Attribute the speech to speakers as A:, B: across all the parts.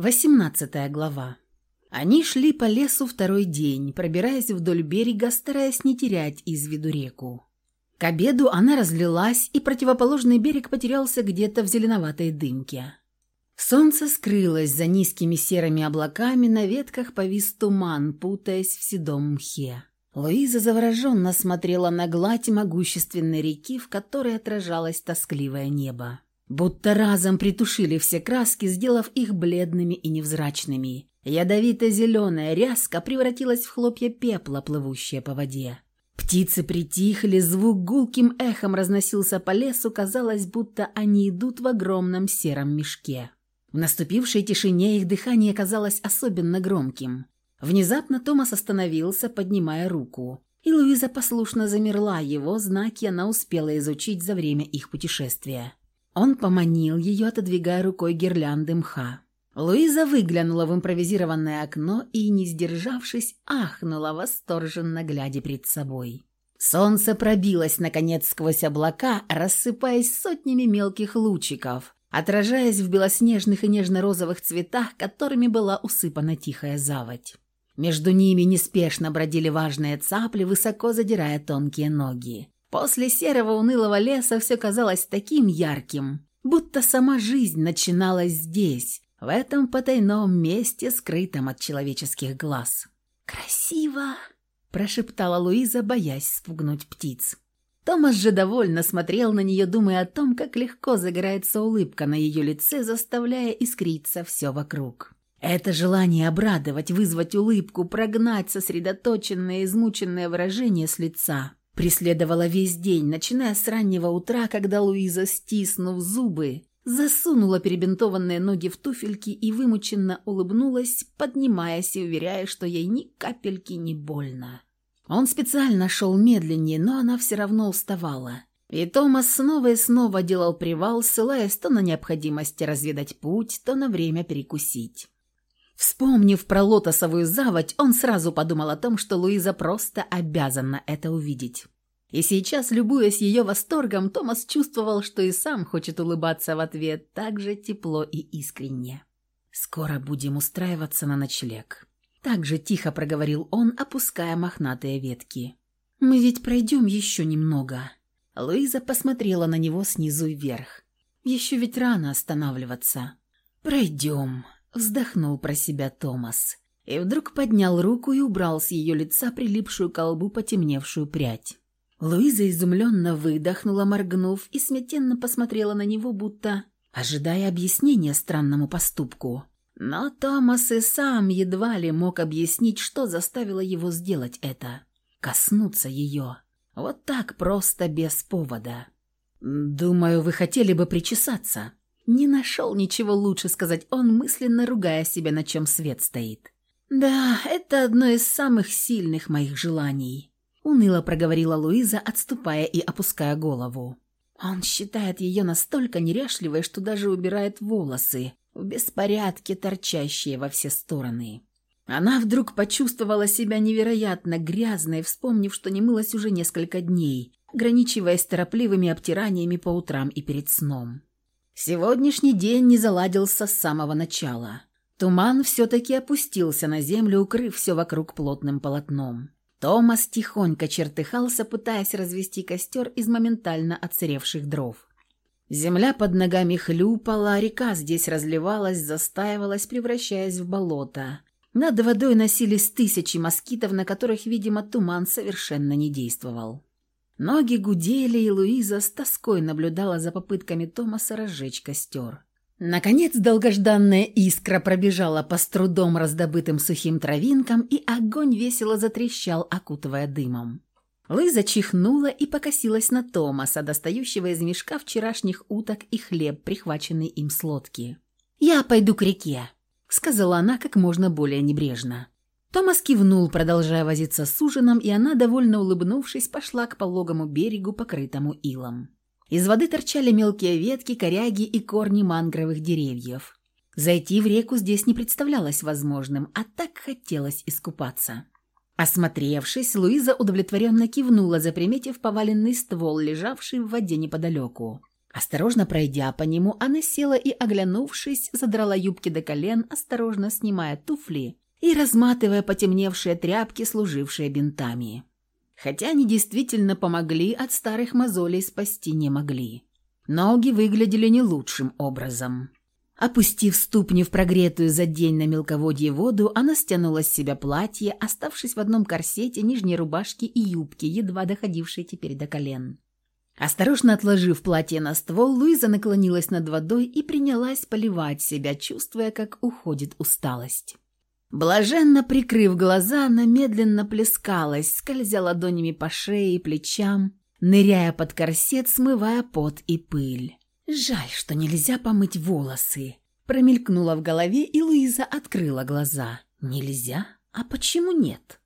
A: 18 глава. Они шли по лесу второй день, пробираясь вдоль берега, стараясь не терять из виду реку. К обеду она разлилась, и противоположный берег потерялся где-то в зеленоватой дымке. Солнце скрылось за низкими серыми облаками, на ветках повис туман, путаясь в седом мхе. Луиза завороженно смотрела на гладь могущественной реки, в которой отражалось тоскливое небо будто разом притушили все краски, сделав их бледными и невзрачными. Ядовито-зеленая ряска превратилась в хлопья пепла, плывущие по воде. Птицы притихли, звук гулким эхом разносился по лесу, казалось, будто они идут в огромном сером мешке. В наступившей тишине их дыхание казалось особенно громким. Внезапно Томас остановился, поднимая руку. И Луиза послушно замерла, его знаки она успела изучить за время их путешествия. Он поманил ее, отодвигая рукой гирлянды мха. Луиза выглянула в импровизированное окно и, не сдержавшись, ахнула восторженно, глядя перед собой. Солнце пробилось, наконец, сквозь облака, рассыпаясь сотнями мелких лучиков, отражаясь в белоснежных и нежно-розовых цветах, которыми была усыпана тихая заводь. Между ними неспешно бродили важные цапли, высоко задирая тонкие ноги. После серого унылого леса все казалось таким ярким, будто сама жизнь начиналась здесь, в этом потайном месте, скрытом от человеческих глаз. «Красиво!» – прошептала Луиза, боясь спугнуть птиц. Томас же довольно смотрел на нее, думая о том, как легко загорается улыбка на ее лице, заставляя искриться все вокруг. Это желание обрадовать, вызвать улыбку, прогнать сосредоточенное, измученное выражение с лица преследовала весь день, начиная с раннего утра, когда Луиза, стиснув зубы, засунула перебинтованные ноги в туфельки и вымученно улыбнулась, поднимаясь и уверяя, что ей ни капельки не больно. Он специально шел медленнее, но она все равно уставала. И Томас снова и снова делал привал, ссылаясь то на необходимость разведать путь, то на время перекусить. Вспомнив про лотосовую заводь, он сразу подумал о том, что Луиза просто обязана это увидеть. И сейчас, любуясь ее восторгом, Томас чувствовал, что и сам хочет улыбаться в ответ так же тепло и искренне. «Скоро будем устраиваться на ночлег», – так же тихо проговорил он, опуская мохнатые ветки. «Мы ведь пройдем еще немного». Луиза посмотрела на него снизу вверх. «Еще ведь рано останавливаться». «Пройдем», Вздохнул про себя Томас. И вдруг поднял руку и убрал с ее лица прилипшую к колбу потемневшую прядь. Луиза изумленно выдохнула, моргнув, и смятенно посмотрела на него, будто ожидая объяснения странному поступку. Но Томас и сам едва ли мог объяснить, что заставило его сделать это. Коснуться ее. Вот так просто, без повода. «Думаю, вы хотели бы причесаться», не нашел ничего лучше сказать он, мысленно ругая себя, на чем свет стоит. «Да, это одно из самых сильных моих желаний», — уныло проговорила Луиза, отступая и опуская голову. Он считает ее настолько неряшливой, что даже убирает волосы, в беспорядке торчащие во все стороны. Она вдруг почувствовала себя невероятно грязной, вспомнив, что не мылась уже несколько дней, ограничиваясь торопливыми обтираниями по утрам и перед сном. Сегодняшний день не заладился с самого начала. Туман все-таки опустился на землю, укрыв все вокруг плотным полотном. Томас тихонько чертыхался, пытаясь развести костер из моментально отсыревших дров. Земля под ногами хлюпала, река здесь разливалась, застаивалась, превращаясь в болото. Над водой носились тысячи москитов, на которых, видимо, туман совершенно не действовал. Ноги гудели, и Луиза с тоской наблюдала за попытками Томаса разжечь костер. Наконец долгожданная искра пробежала по с трудом раздобытым сухим травинкам, и огонь весело затрещал, окутывая дымом. Луиза чихнула и покосилась на Томаса, достающего из мешка вчерашних уток и хлеб, прихваченный им с лодки. «Я пойду к реке», — сказала она как можно более небрежно. Томас кивнул, продолжая возиться с ужином, и она, довольно улыбнувшись, пошла к пологому берегу, покрытому илом. Из воды торчали мелкие ветки, коряги и корни мангровых деревьев. Зайти в реку здесь не представлялось возможным, а так хотелось искупаться. Осмотревшись, Луиза удовлетворенно кивнула, заприметив поваленный ствол, лежавший в воде неподалеку. Осторожно пройдя по нему, она села и, оглянувшись, задрала юбки до колен, осторожно снимая туфли и разматывая потемневшие тряпки, служившие бинтами. Хотя они действительно помогли, от старых мозолей спасти не могли. Ноги выглядели не лучшим образом. Опустив ступни в прогретую за день на мелководье воду, она стянула с себя платье, оставшись в одном корсете, нижней рубашке и юбке, едва доходившей теперь до колен. Осторожно отложив платье на ствол, Луиза наклонилась над водой и принялась поливать себя, чувствуя, как уходит усталость. Блаженно прикрыв глаза, она медленно плескалась, скользя ладонями по шее и плечам, ныряя под корсет, смывая пот и пыль. «Жаль, что нельзя помыть волосы», — промелькнула в голове, и Луиза открыла глаза. «Нельзя? А почему нет?»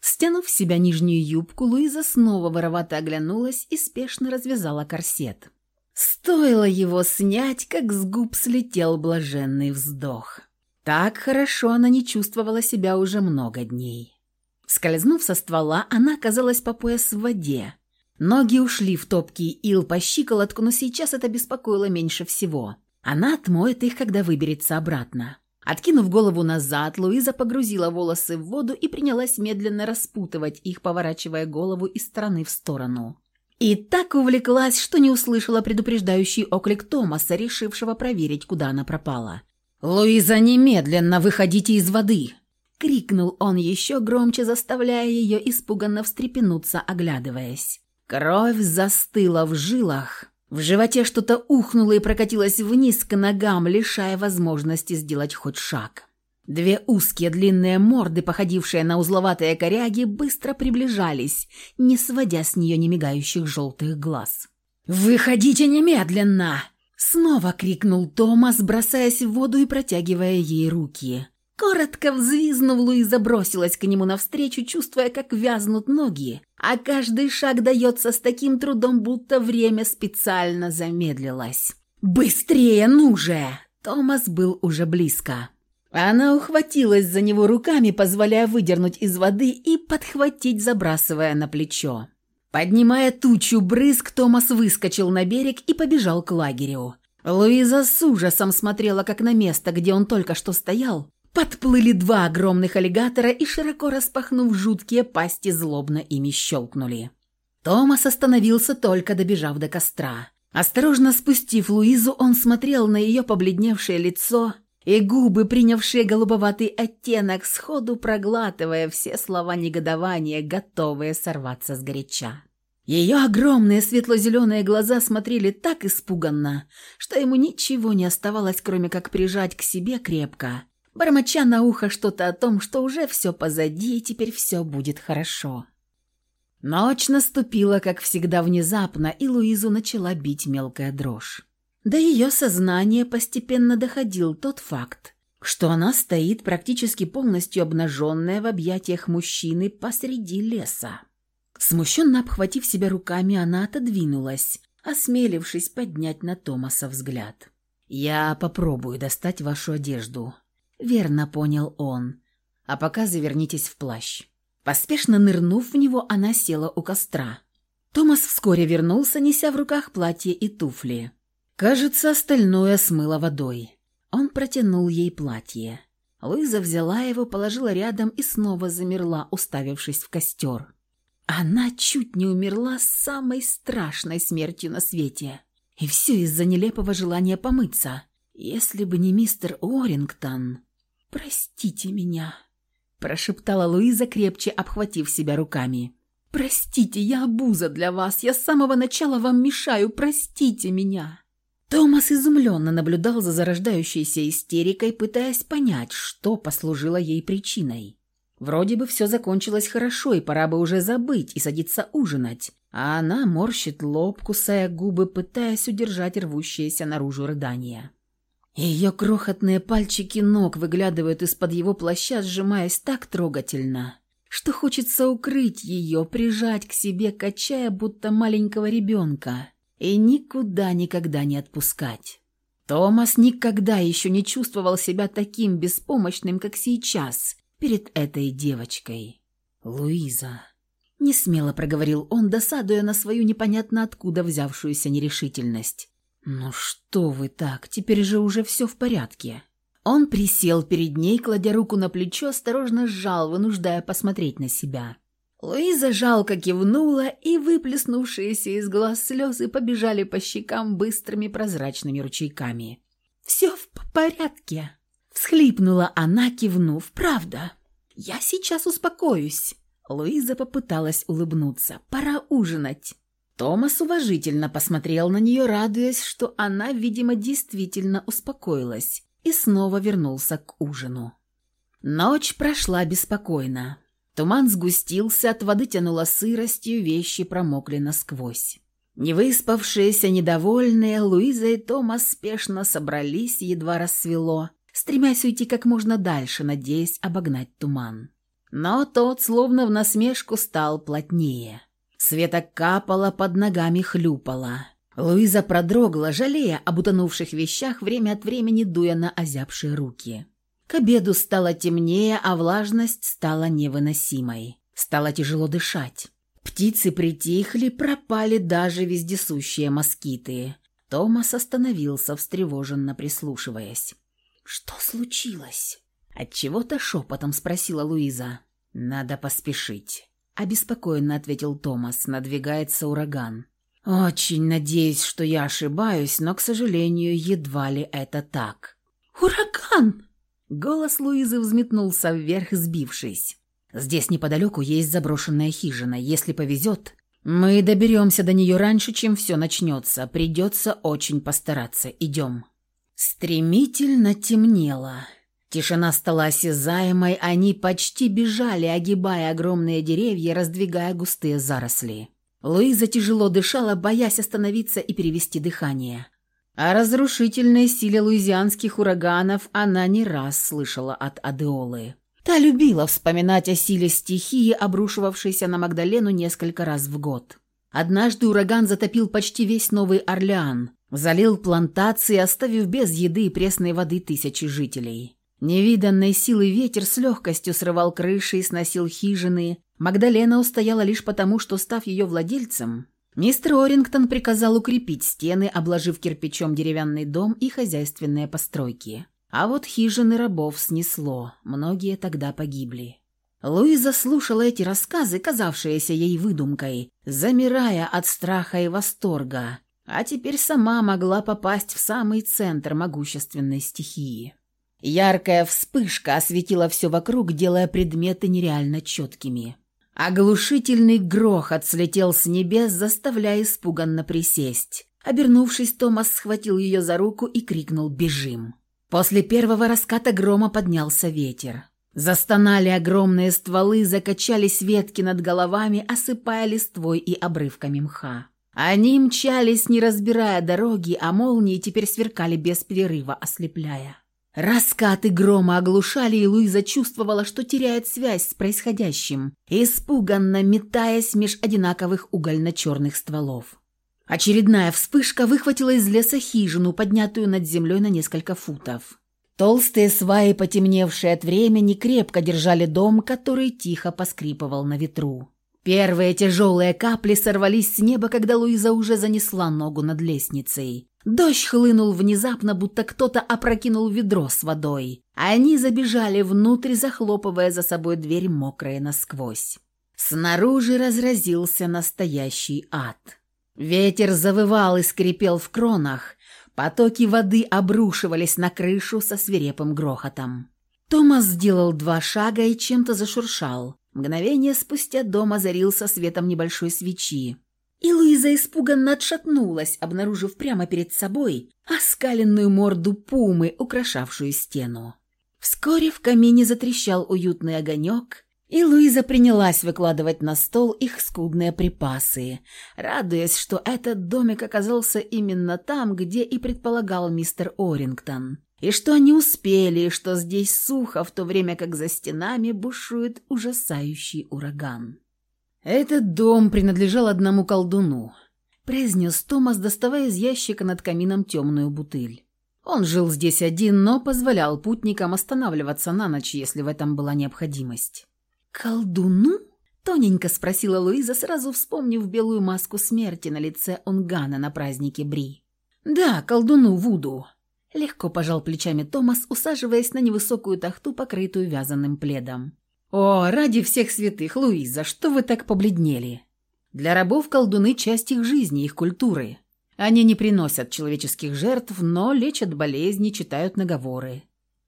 A: Стянув в себя нижнюю юбку, Луиза снова воровато оглянулась и спешно развязала корсет. Стоило его снять, как с губ слетел блаженный вздох. Так хорошо она не чувствовала себя уже много дней. Скользнув со ствола, она оказалась по пояс в воде. Ноги ушли в топкий ил по щиколотку, но сейчас это беспокоило меньше всего. Она отмоет их, когда выберется обратно. Откинув голову назад, Луиза погрузила волосы в воду и принялась медленно распутывать их, поворачивая голову из стороны в сторону. И так увлеклась, что не услышала предупреждающий оклик Томаса, решившего проверить, куда она пропала. «Луиза, немедленно выходите из воды!» — крикнул он еще громче, заставляя ее испуганно встрепенуться, оглядываясь. Кровь застыла в жилах, в животе что-то ухнуло и прокатилось вниз к ногам, лишая возможности сделать хоть шаг. Две узкие длинные морды, походившие на узловатые коряги, быстро приближались, не сводя с нее немигающих желтых глаз. «Выходите немедленно!» Снова крикнул Томас, бросаясь в воду и протягивая ей руки. Коротко взвизнув, Луиза бросилась к нему навстречу, чувствуя, как вязнут ноги, а каждый шаг дается с таким трудом, будто время специально замедлилось. «Быстрее, ну же!» Томас был уже близко. Она ухватилась за него руками, позволяя выдернуть из воды и подхватить, забрасывая на плечо. Поднимая тучу брызг, Томас выскочил на берег и побежал к лагерю. Луиза с ужасом смотрела, как на место, где он только что стоял, Подплыли два огромных аллигатора и, широко распахнув жуткие пасти, злобно ими щелкнули. Томас остановился, только добежав до костра. Осторожно спустив Луизу, он смотрел на ее побледневшее лицо и губы, принявшие голубоватый оттенок, сходу проглатывая все слова негодования, готовые сорваться с горяча. Ее огромные светло-зеленые глаза смотрели так испуганно, что ему ничего не оставалось, кроме как прижать к себе крепко бормоча на ухо что-то о том, что уже все позади и теперь все будет хорошо. Ночь наступила, как всегда, внезапно, и Луизу начала бить мелкая дрожь. До ее сознания постепенно доходил тот факт, что она стоит практически полностью обнаженная в объятиях мужчины посреди леса. Смущенно обхватив себя руками, она отодвинулась, осмелившись поднять на Томаса взгляд. «Я попробую достать вашу одежду», Верно понял он. А пока завернитесь в плащ. Поспешно нырнув в него, она села у костра. Томас вскоре вернулся, неся в руках платье и туфли. Кажется, остальное смыло водой. Он протянул ей платье. Луиза взяла его, положила рядом и снова замерла, уставившись в костер. Она чуть не умерла самой страшной смертью на свете. И все из-за нелепого желания помыться. Если бы не мистер Орингтон... «Простите меня», – прошептала Луиза, крепче обхватив себя руками. «Простите, я обуза для вас, я с самого начала вам мешаю, простите меня». Томас изумленно наблюдал за зарождающейся истерикой, пытаясь понять, что послужило ей причиной. Вроде бы все закончилось хорошо, и пора бы уже забыть и садиться ужинать, а она морщит лоб, кусая губы, пытаясь удержать рвущееся наружу рыдание. Ее крохотные пальчики ног выглядывают из-под его плаща, сжимаясь так трогательно, что хочется укрыть ее, прижать к себе, качая, будто маленького ребенка, и никуда никогда не отпускать. Томас никогда еще не чувствовал себя таким беспомощным, как сейчас, перед этой девочкой. «Луиза», — несмело проговорил он, досадуя на свою непонятно откуда взявшуюся нерешительность. «Ну что вы так, теперь же уже все в порядке». Он присел перед ней, кладя руку на плечо, осторожно сжал, вынуждая посмотреть на себя. Луиза жалко кивнула, и выплеснувшиеся из глаз слезы побежали по щекам быстрыми прозрачными ручейками. «Все в порядке», — всхлипнула она, кивнув. «Правда. Я сейчас успокоюсь». Луиза попыталась улыбнуться. «Пора ужинать». Томас уважительно посмотрел на нее, радуясь, что она, видимо, действительно успокоилась, и снова вернулся к ужину. Ночь прошла беспокойно. Туман сгустился, от воды тянуло сыростью, вещи промокли насквозь. Невыспавшиеся, недовольные, Луиза и Томас спешно собрались, едва рассвело, стремясь уйти как можно дальше, надеясь обогнать туман. Но тот, словно в насмешку, стал плотнее. Света капала, под ногами хлюпала. Луиза продрогла, жалея об утонувших вещах, время от времени дуя на озябшие руки. К обеду стало темнее, а влажность стала невыносимой. Стало тяжело дышать. Птицы притихли, пропали даже вездесущие москиты. Томас остановился, встревоженно прислушиваясь. «Что случилось?» Отчего-то шепотом спросила Луиза. «Надо поспешить», — обеспокоенно ответил Томас. «Надвигается ураган». «Очень надеюсь, что я ошибаюсь, но, к сожалению, едва ли это так». «Ураган!» Голос Луизы взметнулся вверх, сбившись. «Здесь неподалеку есть заброшенная хижина. Если повезет, мы доберемся до нее раньше, чем все начнется. Придется очень постараться. Идем». Стремительно темнело. Тишина стала осязаемой, они почти бежали, огибая огромные деревья, раздвигая густые заросли. Луиза тяжело дышала, боясь остановиться и перевести дыхание. О разрушительной силе луизианских ураганов она не раз слышала от Адеолы. Та любила вспоминать о силе стихии, обрушивавшейся на Магдалену несколько раз в год. Однажды ураган затопил почти весь Новый Орлеан, залил плантации, оставив без еды и пресной воды тысячи жителей. Невиданной силы ветер с легкостью срывал крыши и сносил хижины. Магдалена устояла лишь потому, что, став ее владельцем, Мистер Орингтон приказал укрепить стены, обложив кирпичом деревянный дом и хозяйственные постройки. А вот хижины рабов снесло, многие тогда погибли. Луиза слушала эти рассказы, казавшиеся ей выдумкой, замирая от страха и восторга, а теперь сама могла попасть в самый центр могущественной стихии. Яркая вспышка осветила все вокруг, делая предметы нереально четкими. Оглушительный грохот слетел с небес, заставляя испуганно присесть. Обернувшись, Томас схватил ее за руку и крикнул «Бежим!». После первого раската грома поднялся ветер. Застонали огромные стволы, закачались ветки над головами, осыпая листвой и обрывками мха. Они мчались, не разбирая дороги, а молнии теперь сверкали без перерыва, ослепляя. Раскаты грома оглушали, и Луиза чувствовала, что теряет связь с происходящим, испуганно метаясь меж одинаковых угольно-черных стволов. Очередная вспышка выхватила из леса хижину, поднятую над землей на несколько футов. Толстые сваи, потемневшие от времени, крепко держали дом, который тихо поскрипывал на ветру. Первые тяжелые капли сорвались с неба, когда Луиза уже занесла ногу над лестницей. Дождь хлынул внезапно, будто кто-то опрокинул ведро с водой. Они забежали внутрь, захлопывая за собой дверь, мокрая насквозь. Снаружи разразился настоящий ад. Ветер завывал и скрипел в кронах, потоки воды обрушивались на крышу со свирепым грохотом. Томас сделал два шага и чем-то зашуршал. Мгновение спустя дом озарился светом небольшой свечи. И Луиза испуганно отшатнулась, обнаружив прямо перед собой оскаленную морду пумы, украшавшую стену. Вскоре в камине затрещал уютный огонек, и Луиза принялась выкладывать на стол их скудные припасы, радуясь, что этот домик оказался именно там, где и предполагал мистер Орингтон, и что они успели, и что здесь сухо, в то время как за стенами бушует ужасающий ураган. «Этот дом принадлежал одному колдуну», – произнес Томас, доставая из ящика над камином темную бутыль. Он жил здесь один, но позволял путникам останавливаться на ночь, если в этом была необходимость. «Колдуну?» – тоненько спросила Луиза, сразу вспомнив белую маску смерти на лице Унгана на празднике Бри. «Да, колдуну Вуду», — легко пожал плечами Томас, усаживаясь на невысокую тахту, покрытую вязаным пледом. «О, ради всех святых, Луиза, что вы так побледнели? Для рабов колдуны – часть их жизни, их культуры. Они не приносят человеческих жертв, но лечат болезни, читают наговоры.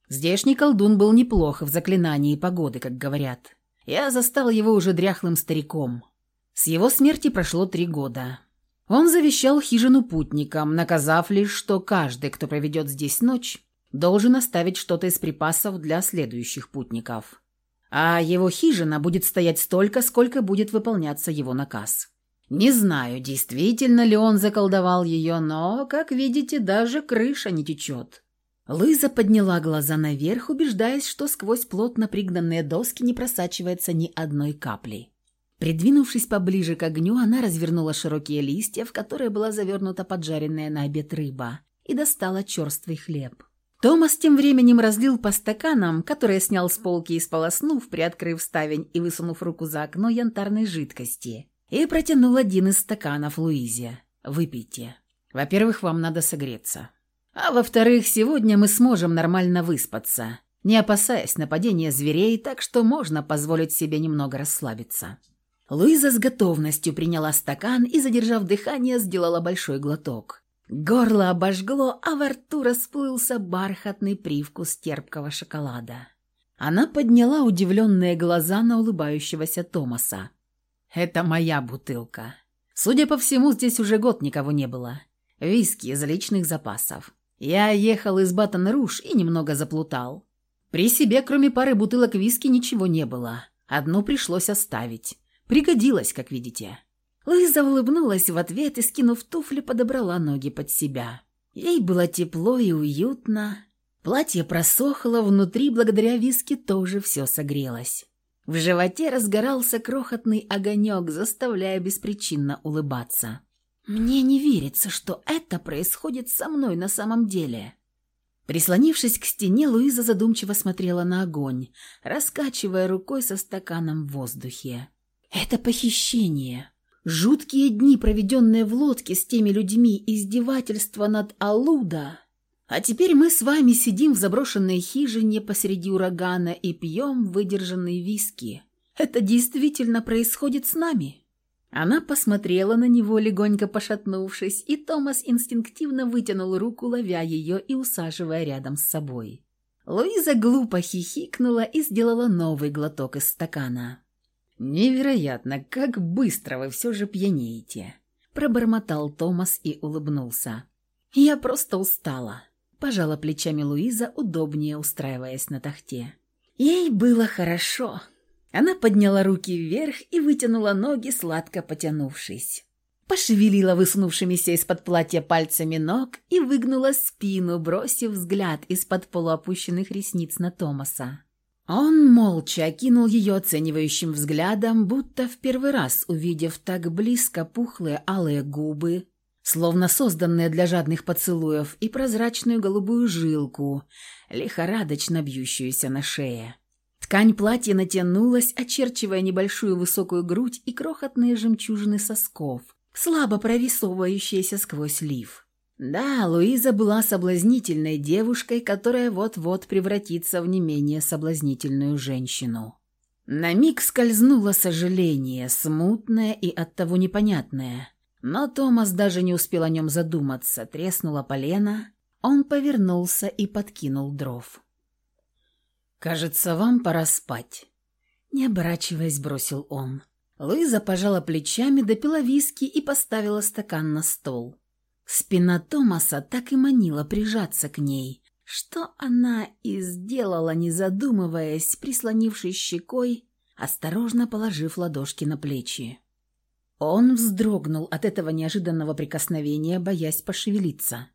A: Здешний колдун был неплох в заклинании погоды, как говорят. Я застал его уже дряхлым стариком. С его смерти прошло три года. Он завещал хижину путникам, наказав лишь, что каждый, кто проведет здесь ночь, должен оставить что-то из припасов для следующих путников а его хижина будет стоять столько, сколько будет выполняться его наказ. Не знаю, действительно ли он заколдовал ее, но, как видите, даже крыша не течет. Лыза подняла глаза наверх, убеждаясь, что сквозь плотно пригнанные доски не просачивается ни одной капли. Придвинувшись поближе к огню, она развернула широкие листья, в которые была завернута поджаренная на обед рыба, и достала черствый хлеб. Томас тем временем разлил по стаканам, которые снял с полки и сполоснув, приоткрыв ставень и высунув руку за окно янтарной жидкости, и протянул один из стаканов Луизе. «Выпейте. Во-первых, вам надо согреться. А во-вторых, сегодня мы сможем нормально выспаться, не опасаясь нападения зверей, так что можно позволить себе немного расслабиться». Луиза с готовностью приняла стакан и, задержав дыхание, сделала большой глоток. Горло обожгло, а во рту расплылся бархатный привкус терпкого шоколада. Она подняла удивленные глаза на улыбающегося Томаса. «Это моя бутылка. Судя по всему, здесь уже год никого не было. Виски из личных запасов. Я ехал из Батон-Руж и немного заплутал. При себе, кроме пары бутылок виски, ничего не было. Одну пришлось оставить. Пригодилось, как видите». Луиза улыбнулась в ответ и, скинув туфли, подобрала ноги под себя. Ей было тепло и уютно. Платье просохло, внутри, благодаря виски, тоже все согрелось. В животе разгорался крохотный огонек, заставляя беспричинно улыбаться. «Мне не верится, что это происходит со мной на самом деле». Прислонившись к стене, Луиза задумчиво смотрела на огонь, раскачивая рукой со стаканом в воздухе. «Это похищение. Жуткие дни, проведенные в лодке с теми людьми, издевательства над Алуда. А теперь мы с вами сидим в заброшенной хижине посреди урагана и пьем выдержанные виски. Это действительно происходит с нами?» Она посмотрела на него, легонько пошатнувшись, и Томас инстинктивно вытянул руку, ловя ее и усаживая рядом с собой. Луиза глупо хихикнула и сделала новый глоток из стакана. «Невероятно, как быстро вы все же пьянеете!» Пробормотал Томас и улыбнулся. «Я просто устала», – пожала плечами Луиза, удобнее устраиваясь на тахте. Ей было хорошо. Она подняла руки вверх и вытянула ноги, сладко потянувшись. Пошевелила высунувшимися из-под платья пальцами ног и выгнула спину, бросив взгляд из-под полуопущенных ресниц на Томаса. Он молча окинул ее оценивающим взглядом, будто в первый раз увидев так близко пухлые алые губы, словно созданные для жадных поцелуев, и прозрачную голубую жилку, лихорадочно бьющуюся на шее. Ткань платья натянулась, очерчивая небольшую высокую грудь и крохотные жемчужины сосков, слабо прорисовывающиеся сквозь лиф. Да, Луиза была соблазнительной девушкой, которая вот-вот превратится в не менее соблазнительную женщину. На миг скользнуло сожаление, смутное и оттого непонятное. Но Томас даже не успел о нем задуматься. Треснула полено, он повернулся и подкинул дров. «Кажется, вам пора спать», — не оборачиваясь, бросил он. Луиза пожала плечами, допила виски и поставила стакан на стол. Спина Томаса так и манила прижаться к ней, что она и сделала, не задумываясь, прислонившись щекой, осторожно положив ладошки на плечи. Он вздрогнул от этого неожиданного прикосновения, боясь пошевелиться.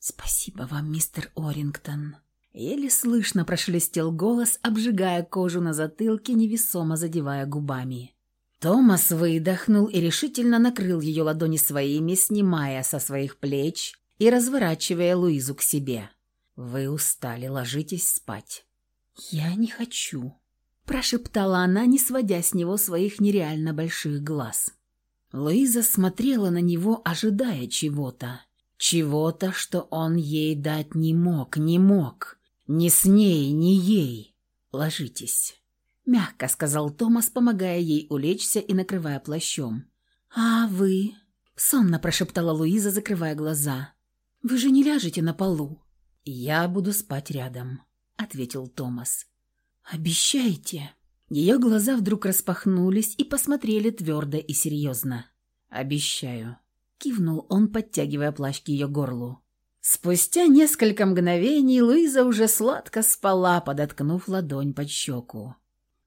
A: «Спасибо вам, мистер Орингтон». Еле слышно прошелестел голос, обжигая кожу на затылке, невесомо задевая губами. Томас выдохнул и решительно накрыл ее ладони своими, снимая со своих плеч и разворачивая Луизу к себе. «Вы устали, ложитесь спать». «Я не хочу», – прошептала она, не сводя с него своих нереально больших глаз. Луиза смотрела на него, ожидая чего-то. Чего-то, что он ей дать не мог, не мог. Ни с ней, ни ей. Ложитесь. Мягко сказал Томас, помогая ей улечься и накрывая плащом. «А вы?» — сонно прошептала Луиза, закрывая глаза. «Вы же не ляжете на полу?» «Я буду спать рядом», — ответил Томас. «Обещайте». Ее глаза вдруг распахнулись и посмотрели твердо и серьезно. «Обещаю», — кивнул он, подтягивая плащ к ее горлу. Спустя несколько мгновений Луиза уже сладко спала, подоткнув ладонь под щеку.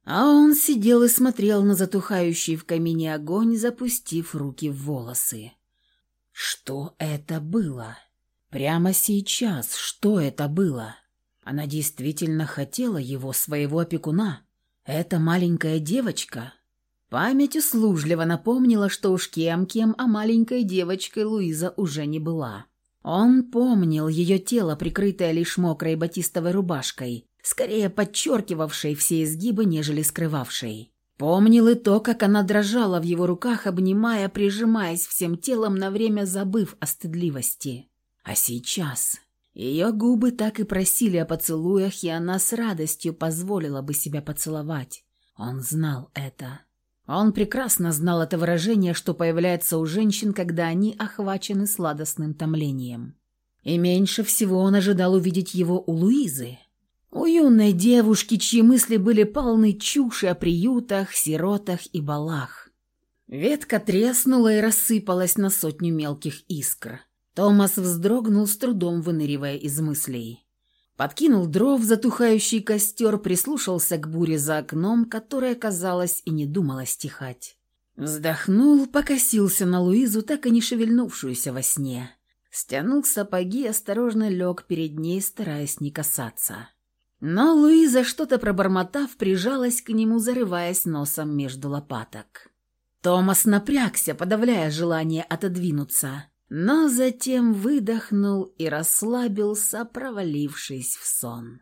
A: А он сидел и смотрел на затухающий в камине огонь, запустив руки в волосы. Что это было? Прямо сейчас, что это было? Она действительно хотела его, своего опекуна. Эта маленькая девочка. Память услужливо напомнила, что уж кем-кем, а маленькой девочкой Луиза уже не была. Он помнил ее тело, прикрытое лишь мокрой батистовой рубашкой, скорее подчеркивавшей все изгибы, нежели скрывавшей. Помнил и то, как она дрожала в его руках, обнимая, прижимаясь всем телом, на время забыв о стыдливости. А сейчас ее губы так и просили о поцелуях, и она с радостью позволила бы себя поцеловать. Он знал это. Он прекрасно знал это выражение, что появляется у женщин, когда они охвачены сладостным томлением. И меньше всего он ожидал увидеть его у Луизы. У юной девушки, чьи мысли были полны чуши о приютах, сиротах и балах. Ветка треснула и рассыпалась на сотню мелких искр. Томас вздрогнул, с трудом выныривая из мыслей. Подкинул дров в затухающий костер, прислушался к буре за окном, которая, казалось, и не думала стихать. Вздохнул, покосился на Луизу, так и не шевельнувшуюся во сне. Стянул сапоги, осторожно лег перед ней, стараясь не касаться. Но Луиза, что-то пробормотав, прижалась к нему, зарываясь носом между лопаток. Томас напрягся, подавляя желание отодвинуться но затем выдохнул и расслабился, провалившись в сон.